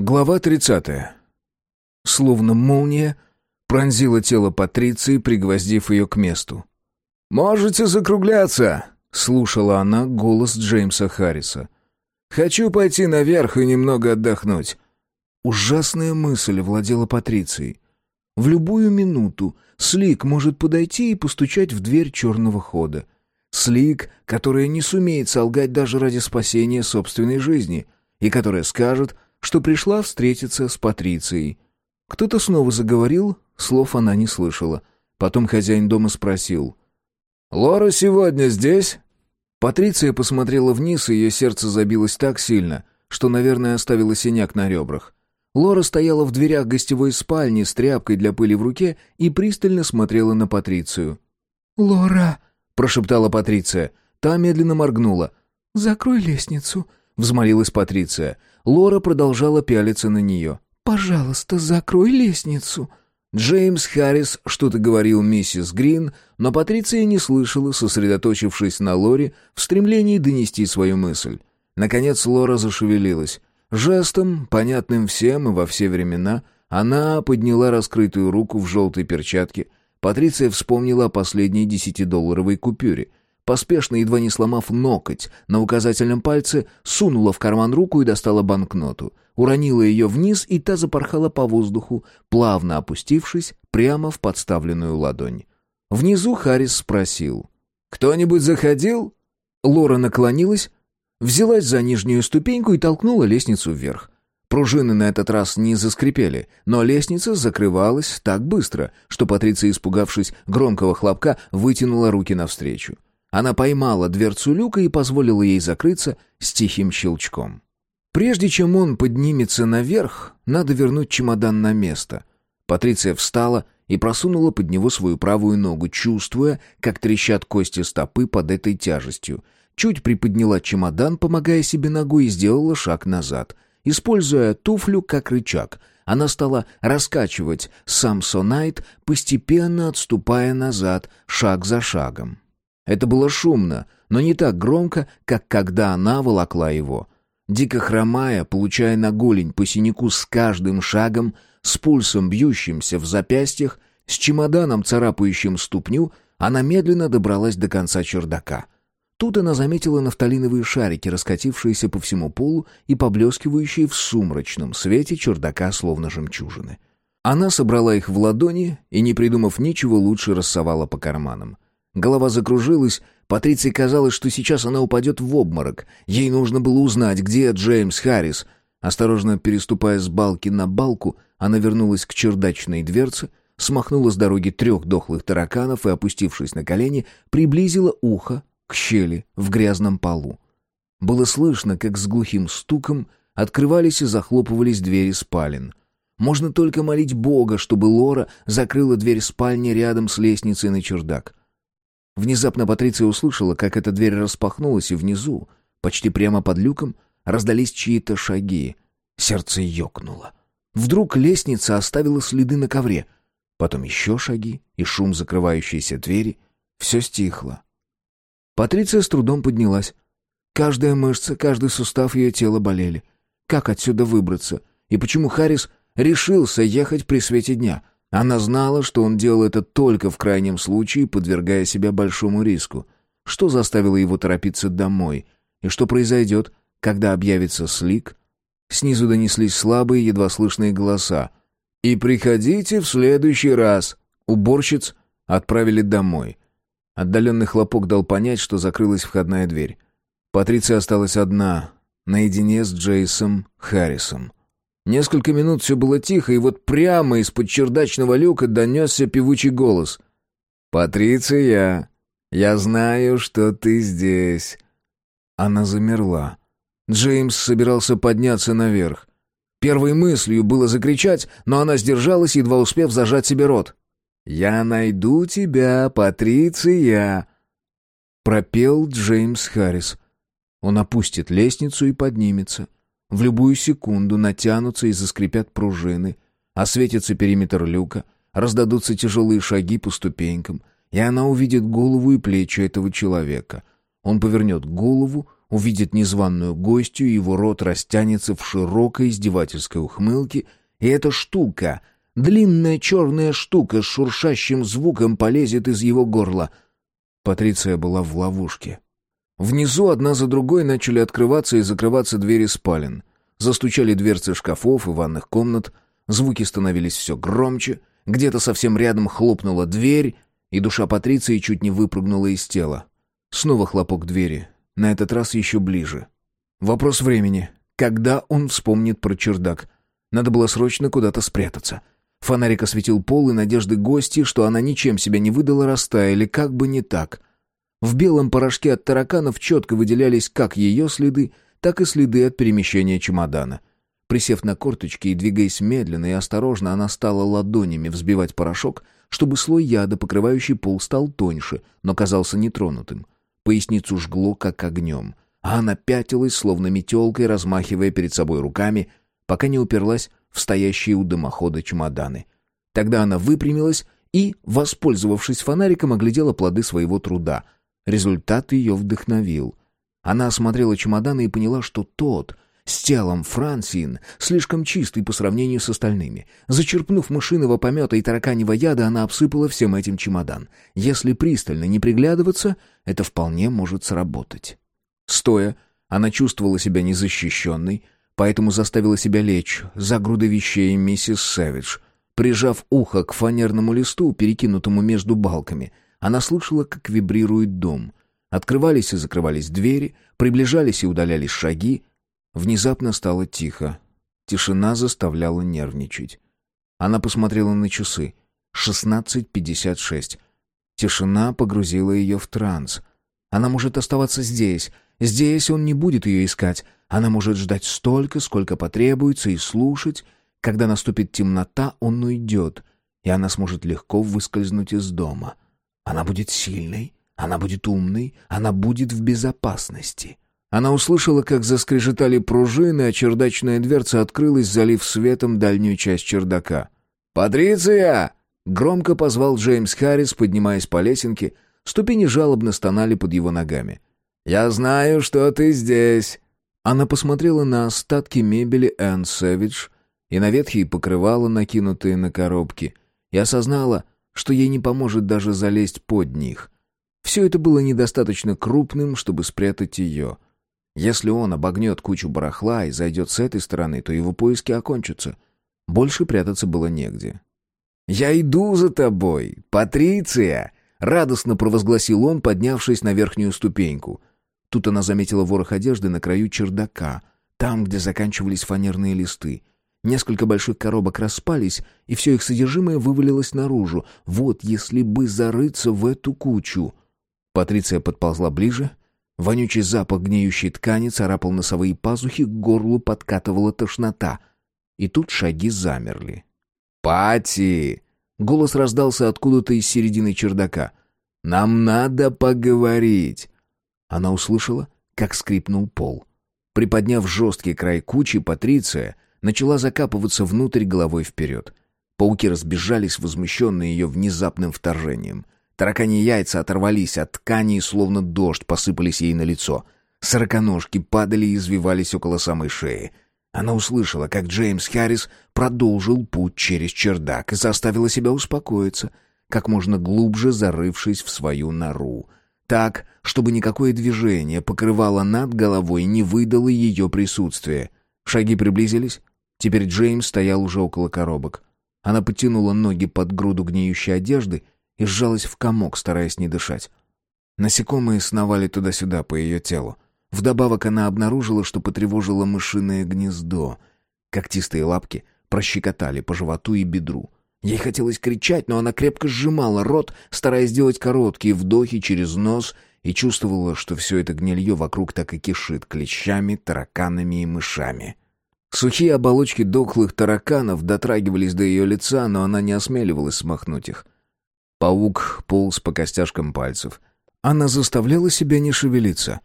Глава 30. Словно молния пронзила тело Патриции, пригвоздив ее к месту. «Можете закругляться!» — слушала она голос Джеймса Харриса. «Хочу пойти наверх и немного отдохнуть». Ужасная мысль владела Патрицией. В любую минуту Слик может подойти и постучать в дверь черного хода. Слик, которая не сумеет солгать даже ради спасения собственной жизни, и которая скажет, что пришла встретиться с Патрицией. Кто-то снова заговорил, слов она не слышала. Потом хозяин дома спросил. «Лора сегодня здесь?» Патриция посмотрела вниз, и ее сердце забилось так сильно, что, наверное, оставило синяк на ребрах. Лора стояла в дверях гостевой спальни с тряпкой для пыли в руке и пристально смотрела на Патрицию. «Лора!» — прошептала Патриция. Та медленно моргнула. «Закрой лестницу», — взмолилась Патриция. Лора продолжала пялиться на нее. «Пожалуйста, закрой лестницу». Джеймс Харрис что-то говорил миссис Грин, но Патриция не слышала, сосредоточившись на Лоре в стремлении донести свою мысль. Наконец Лора зашевелилась. Жестом, понятным всем и во все времена, она подняла раскрытую руку в желтой перчатке. Патриция вспомнила о последней десятидолларовой купюре. Поспешно, едва не сломав ноготь на указательном пальце, сунула в карман руку и достала банкноту. Уронила ее вниз, и та запорхала по воздуху, плавно опустившись прямо в подставленную ладонь. Внизу Харрис спросил. «Кто-нибудь заходил?» Лора наклонилась, взялась за нижнюю ступеньку и толкнула лестницу вверх. Пружины на этот раз не заскрипели, но лестница закрывалась так быстро, что Патриция, испугавшись громкого хлопка, вытянула руки навстречу. Она поймала дверцу люка и позволила ей закрыться с тихим щелчком. Прежде чем он поднимется наверх, надо вернуть чемодан на место. Патриция встала и просунула под него свою правую ногу, чувствуя, как трещат кости стопы под этой тяжестью — чуть приподняла чемодан, помогая себе ногой, и сделала шаг назад. Используя туфлю как рычаг, она стала раскачивать самсонайт, постепенно отступая назад, шаг за шагом. Это было шумно, но не так громко, как когда она волокла его. Дико хромая, получая на голень по синяку с каждым шагом, с пульсом бьющимся в запястьях, с чемоданом, царапающим ступню, она медленно добралась до конца чердака — Тут она заметила нафталиновые шарики, раскатившиеся по всему полу и поблескивающие в сумрачном свете чердака, словно жемчужины. Она собрала их в ладони и, не придумав ничего лучше, рассовала по карманам. Голова закружилась, Патриции казалось, что сейчас она упадет в обморок. Ей нужно было узнать, где Джеймс Харрис. Осторожно переступая с балки на балку, она вернулась к чердачной дверце, смахнула с дороги трех дохлых тараканов и, опустившись на колени, приблизила ухо к щели в грязном полу. Было слышно, как с глухим стуком открывались и захлопывались двери спален. Можно только молить Бога, чтобы Лора закрыла дверь спальни рядом с лестницей на чердак. Внезапно Патриция услышала, как эта дверь распахнулась, и внизу, почти прямо под люком, раздались чьи-то шаги. Сердце ёкнуло. Вдруг лестница оставила следы на ковре. Потом еще шаги и шум закрывающейся двери. Все стихло. Патриция с трудом поднялась. Каждая мышца, каждый сустав ее тела болели. Как отсюда выбраться? И почему Харрис решился ехать при свете дня? Она знала, что он делал это только в крайнем случае, подвергая себя большому риску. Что заставило его торопиться домой? И что произойдет, когда объявится Слик? Снизу донеслись слабые, едва слышные голоса. «И приходите в следующий раз!» Уборщиц отправили домой. Отдаленный хлопок дал понять, что закрылась входная дверь. Патриция осталась одна, наедине с Джейсом Харрисом. Несколько минут все было тихо, и вот прямо из-под чердачного люка донесся певучий голос. «Патриция, я знаю, что ты здесь». Она замерла. Джеймс собирался подняться наверх. Первой мыслью было закричать, но она сдержалась, едва успев зажать себе рот. «Я найду тебя, Патриция!» Пропел Джеймс Харрис. Он опустит лестницу и поднимется. В любую секунду натянутся и заскрипят пружины, осветится периметр люка, раздадутся тяжелые шаги по ступенькам, и она увидит голову и плечи этого человека. Он повернет голову, увидит незваную гостью, его рот растянется в широкой издевательской ухмылке, и эта штука, длинная черная штука с шуршащим звуком полезет из его горла. Патриция была в ловушке. Внизу одна за другой начали открываться и закрываться двери спален. Застучали дверцы шкафов и ванных комнат, звуки становились все громче, где-то совсем рядом хлопнула дверь, и душа Патриции чуть не выпрыгнула из тела. Снова хлопок двери, на этот раз еще ближе. Вопрос времени. Когда он вспомнит про чердак? Надо было срочно куда-то спрятаться. Фонарик осветил пол, и надежды гости, что она ничем себя не выдала, растаяли, как бы не так. В белом порошке от тараканов четко выделялись как ее следы, так и следы от перемещения чемодана. Присев на корточки и двигаясь медленно и осторожно, она стала ладонями взбивать порошок, чтобы слой яда, покрывающий пол, стал тоньше, но казался нетронутым. Поясницу жгло, как огнем. А она пятилась, словно метелкой, размахивая перед собой руками, пока не уперлась в стоящие у дымохода чемоданы. Тогда она выпрямилась и, воспользовавшись фонариком, оглядела плоды своего труда. Результат ее вдохновил. Она осмотрела чемоданы и поняла, что тот — с телом Франсин, слишком чистый по сравнению с остальными. Зачерпнув мышиного помета и тараканьего яда, она обсыпала всем этим чемодан. Если пристально не приглядываться, это вполне может сработать. Стоя, она чувствовала себя незащищенной, поэтому заставила себя лечь за грудой вещей миссис Сэвидж. Прижав ухо к фанерному листу, перекинутому между балками, она слышала, как вибрирует дом. Открывались и закрывались двери, приближались и удалялись шаги, Внезапно стало тихо. Тишина заставляла нервничать. Она посмотрела на часы. 16.56. Тишина погрузила ее в транс. Она может оставаться здесь. Здесь он не будет ее искать. Она может ждать столько, сколько потребуется, и слушать. Когда наступит темнота, он уйдет, и она сможет легко выскользнуть из дома. Она будет сильной, она будет умной, она будет в безопасности. Она услышала, как заскрежетали пружины, а чердачная дверца открылась, залив светом дальнюю часть чердака. «Патриция!» — громко позвал Джеймс Харрис, поднимаясь по лесенке. Ступени жалобно стонали под его ногами. «Я знаю, что ты здесь!» Она посмотрела на остатки мебели Энн Сэвидж и на ветхие покрывала, накинутые на коробки, и осознала, что ей не поможет даже залезть под них. Все это было недостаточно крупным, чтобы спрятать ее — если он обогнет кучу барахла и зайдет с этой стороны, то его поиски окончатся. Больше прятаться было негде. «Я иду за тобой, Патриция!» — радостно провозгласил он, поднявшись на верхнюю ступеньку. Тут она заметила ворох одежды на краю чердака, там, где заканчивались фанерные листы. Несколько больших коробок распались, и все их содержимое вывалилось наружу. Вот если бы зарыться в эту кучу... Патриция подползла ближе Вонючий запах гниющей ткани царапал носовые пазухи, к горлу подкатывала тошнота. И тут шаги замерли. «Пати!» — голос раздался откуда-то из середины чердака. «Нам надо поговорить!» Она услышала, как скрипнул пол. Приподняв жесткий край кучи, Патриция начала закапываться внутрь головой вперед. Пауки разбежались, возмущенные ее внезапным вторжением — Таракани яйца оторвались от ткани и словно дождь посыпались ей на лицо. Сороконожки падали и извивались около самой шеи. Она услышала, как Джеймс Харрис продолжил путь через чердак и заставила себя успокоиться, как можно глубже зарывшись в свою нору. Так, чтобы никакое движение покрывало над головой не выдало ее присутствие. Шаги приблизились. Теперь Джеймс стоял уже около коробок. Она потянула ноги под груду гниющей одежды — и сжалась в комок, стараясь не дышать. Насекомые сновали туда-сюда по ее телу. Вдобавок она обнаружила, что потревожило мышиное гнездо. Когтистые лапки прощекотали по животу и бедру. Ей хотелось кричать, но она крепко сжимала рот, стараясь сделать короткие вдохи через нос, и чувствовала, что все это гнилье вокруг так и кишит клещами, тараканами и мышами. Сухие оболочки дохлых тараканов дотрагивались до ее лица, но она не осмеливалась смахнуть их — Паук полз по костяшкам пальцев. Она заставляла себя не шевелиться.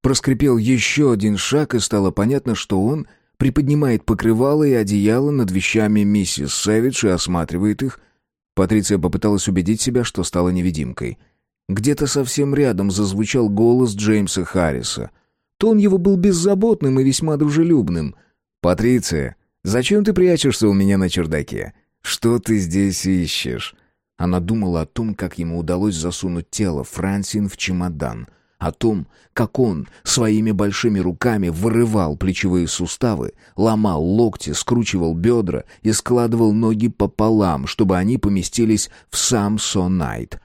Проскрипел еще один шаг, и стало понятно, что он приподнимает покрывало и одеяло над вещами миссис Сэвидж и осматривает их. Патриция попыталась убедить себя, что стала невидимкой. Где-то совсем рядом зазвучал голос Джеймса Харриса. Тон его был беззаботным и весьма дружелюбным. «Патриция, зачем ты прячешься у меня на чердаке? Что ты здесь ищешь?» Она думала о том, как ему удалось засунуть тело Франсин в чемодан, о том, как он своими большими руками вырывал плечевые суставы, ломал локти, скручивал бедра и складывал ноги пополам, чтобы они поместились в сам сонайт.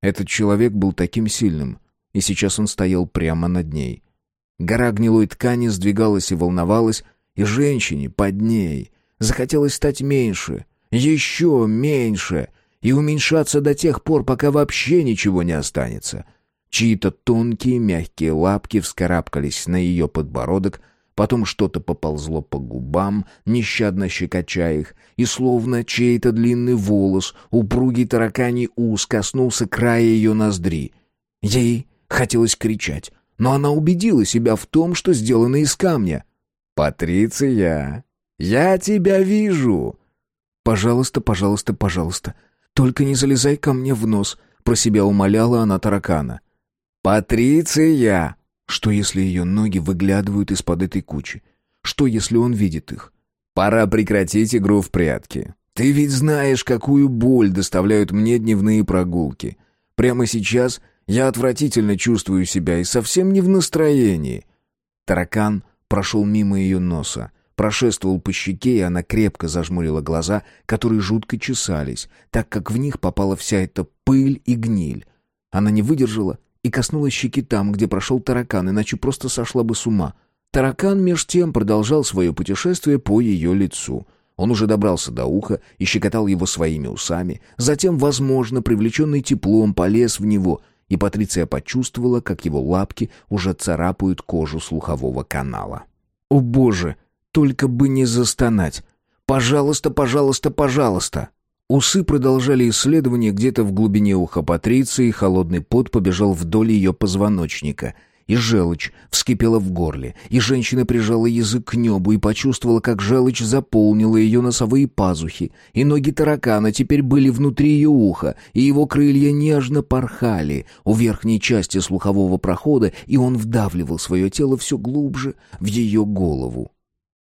Этот человек был таким сильным, и сейчас он стоял прямо над ней. Гора гнилой ткани сдвигалась и волновалась, и женщине под ней захотелось стать меньше, еще меньше — и уменьшаться до тех пор, пока вообще ничего не останется. Чьи-то тонкие мягкие лапки вскарабкались на ее подбородок, потом что-то поползло по губам, нещадно щекоча их, и словно чей-то длинный волос, упругий тараканий ус коснулся края ее ноздри. Ей хотелось кричать, но она убедила себя в том, что сделано из камня. «Патриция, я тебя вижу!» «Пожалуйста, пожалуйста, пожалуйста, «Только не залезай ко мне в нос», — про себя умоляла она таракана. «Патриция!» Что, если ее ноги выглядывают из-под этой кучи? Что, если он видит их? «Пора прекратить игру в прятки. Ты ведь знаешь, какую боль доставляют мне дневные прогулки. Прямо сейчас я отвратительно чувствую себя и совсем не в настроении». Таракан прошел мимо ее носа прошествовал по щеке, и она крепко зажмурила глаза, которые жутко чесались, так как в них попала вся эта пыль и гниль. Она не выдержала и коснулась щеки там, где прошел таракан, иначе просто сошла бы с ума. Таракан меж тем продолжал свое путешествие по ее лицу. Он уже добрался до уха и щекотал его своими усами, затем, возможно, привлеченный теплом, полез в него — и Патриция почувствовала, как его лапки уже царапают кожу слухового канала. «О боже!» Только бы не застонать. Пожалуйста, пожалуйста, пожалуйста. Усы продолжали исследование где-то в глубине уха Патриции, холодный пот побежал вдоль ее позвоночника. И желчь вскипела в горле, и женщина прижала язык к небу и почувствовала, как желчь заполнила ее носовые пазухи, и ноги таракана теперь были внутри ее уха, и его крылья нежно порхали у верхней части слухового прохода, и он вдавливал свое тело все глубже в ее голову.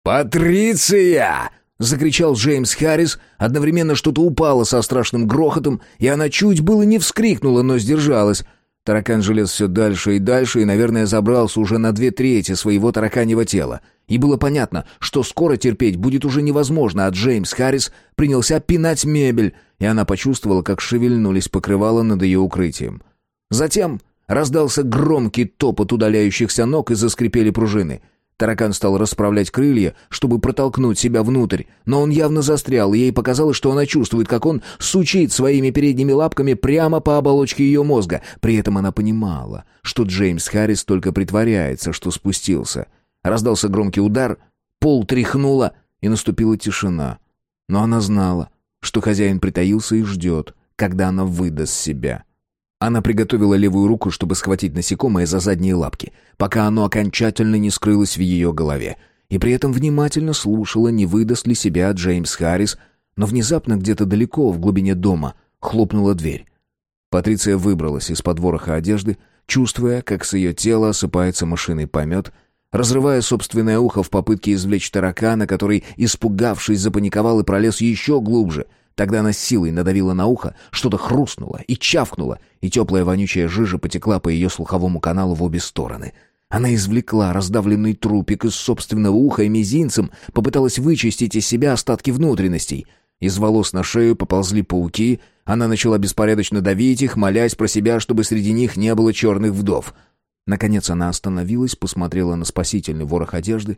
«Патриция!» — закричал Джеймс Харрис. Одновременно что-то упало со страшным грохотом, и она чуть было не вскрикнула, но сдержалась. Таракан желез все дальше и дальше, и, наверное, забрался уже на две трети своего тараканьего тела. И было понятно, что скоро терпеть будет уже невозможно, а Джеймс Харрис принялся пинать мебель, и она почувствовала, как шевельнулись покрывала над ее укрытием. Затем раздался громкий топот удаляющихся ног и заскрипели пружины — Таракан стал расправлять крылья, чтобы протолкнуть себя внутрь, но он явно застрял, и ей показалось, что она чувствует, как он сучит своими передними лапками прямо по оболочке ее мозга. При этом она понимала, что Джеймс Харрис только притворяется, что спустился. Раздался громкий удар, пол тряхнуло, и наступила тишина. Но она знала, что хозяин притаился и ждет, когда она выдаст себя. Она приготовила левую руку, чтобы схватить насекомое за задние лапки, пока оно окончательно не скрылось в ее голове, и при этом внимательно слушала, не выдаст ли себя Джеймс Харрис, но внезапно где-то далеко, в глубине дома, хлопнула дверь. Патриция выбралась из-под вороха одежды, чувствуя, как с ее тела осыпается мышиный помет, разрывая собственное ухо в попытке извлечь таракана, который, испугавшись, запаниковал и пролез еще глубже — Тогда она силой надавила на ухо, что-то хрустнуло и чавкнуло, и теплая вонючая жижа потекла по ее слуховому каналу в обе стороны. Она извлекла раздавленный трупик из собственного уха и мизинцем попыталась вычистить из себя остатки внутренностей. Из волос на шею поползли пауки, она начала беспорядочно давить их, молясь про себя, чтобы среди них не было черных вдов. Наконец она остановилась, посмотрела на спасительный ворох одежды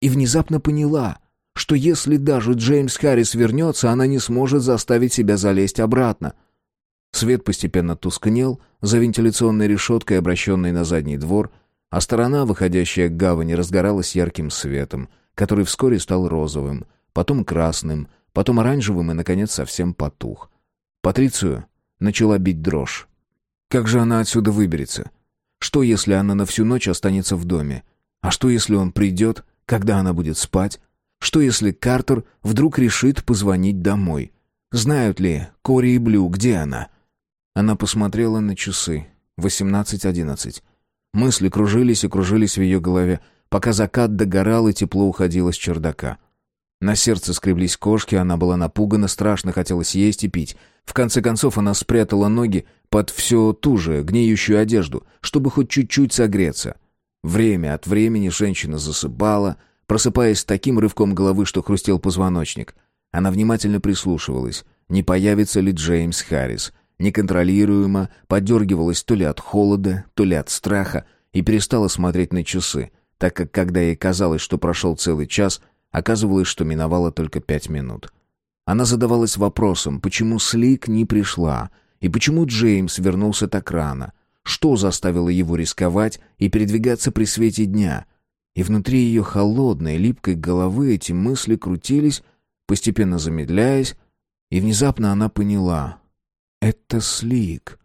и внезапно поняла — что если даже Джеймс Харрис вернется, она не сможет заставить себя залезть обратно. Свет постепенно тускнел за вентиляционной решеткой, обращенной на задний двор, а сторона, выходящая к гавани, разгоралась ярким светом, который вскоре стал розовым, потом красным, потом оранжевым и, наконец, совсем потух. Патрицию начала бить дрожь. Как же она отсюда выберется? Что, если она на всю ночь останется в доме? А что, если он придет, когда она будет спать, что если Картер вдруг решит позвонить домой? Знают ли Кори и Блю, где она? Она посмотрела на часы. Восемнадцать одиннадцать. Мысли кружились и кружились в ее голове, пока закат догорал и тепло уходило с чердака. На сердце скреблись кошки, она была напугана, страшно хотелось есть и пить. В конце концов она спрятала ноги под все ту же гниющую одежду, чтобы хоть чуть-чуть согреться. Время от времени женщина засыпала, просыпаясь с таким рывком головы, что хрустел позвоночник. Она внимательно прислушивалась, не появится ли Джеймс Харрис. Неконтролируемо подергивалась то ли от холода, то ли от страха, и перестала смотреть на часы, так как когда ей казалось, что прошел целый час, оказывалось, что миновало только пять минут. Она задавалась вопросом, почему Слик не пришла, и почему Джеймс вернулся так рано, что заставило его рисковать и передвигаться при свете дня. И внутри ее холодной, липкой головы эти мысли крутились, постепенно замедляясь, и внезапно она поняла — это Слик.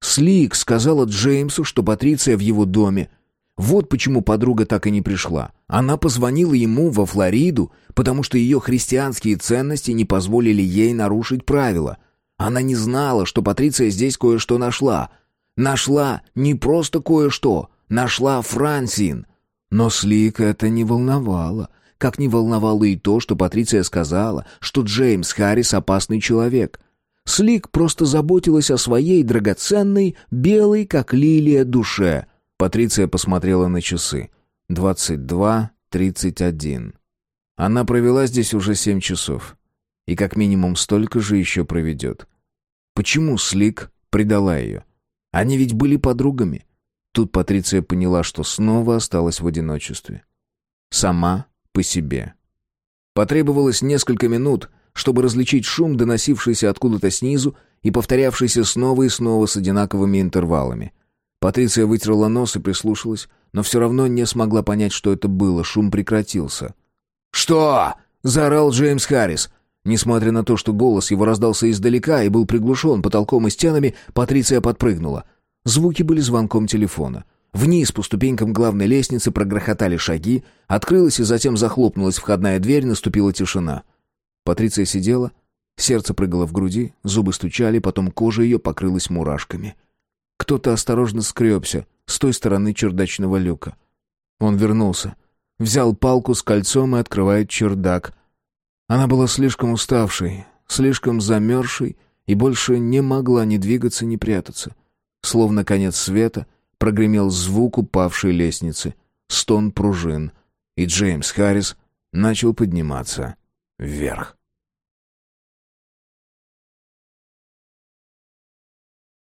Слик сказала Джеймсу, что Патриция в его доме. Вот почему подруга так и не пришла. Она позвонила ему во Флориду, потому что ее христианские ценности не позволили ей нарушить правила. Она не знала, что Патриция здесь кое-что нашла. Нашла не просто кое-что, нашла Франсин. Но Слик это не волновало. Как не волновало и то, что Патриция сказала, что Джеймс Харрис опасный человек. Слик просто заботилась о своей драгоценной, белой, как лилия, душе. Патриция посмотрела на часы. Двадцать два тридцать один. Она провела здесь уже семь часов. И как минимум столько же еще проведет. Почему Слик предала ее? Они ведь были подругами. Тут Патриция поняла, что снова осталась в одиночестве. Сама по себе. Потребовалось несколько минут, чтобы различить шум, доносившийся откуда-то снизу и повторявшийся снова и снова с одинаковыми интервалами. Патриция вытерла нос и прислушалась, но все равно не смогла понять, что это было, шум прекратился. «Что?» — заорал Джеймс Харрис. Несмотря на то, что голос его раздался издалека и был приглушен потолком и стенами, Патриция подпрыгнула. Звуки были звонком телефона. Вниз по ступенькам главной лестницы прогрохотали шаги, открылась и затем захлопнулась входная дверь, наступила тишина. Патриция сидела, сердце прыгало в груди, зубы стучали, потом кожа ее покрылась мурашками. Кто-то осторожно скребся с той стороны чердачного люка. Он вернулся, взял палку с кольцом и открывает чердак. Она была слишком уставшей, слишком замерзшей и больше не могла ни двигаться, ни прятаться. Словно конец света — прогремел звук упавшей лестницы, стон пружин, и Джеймс Харрис начал подниматься вверх.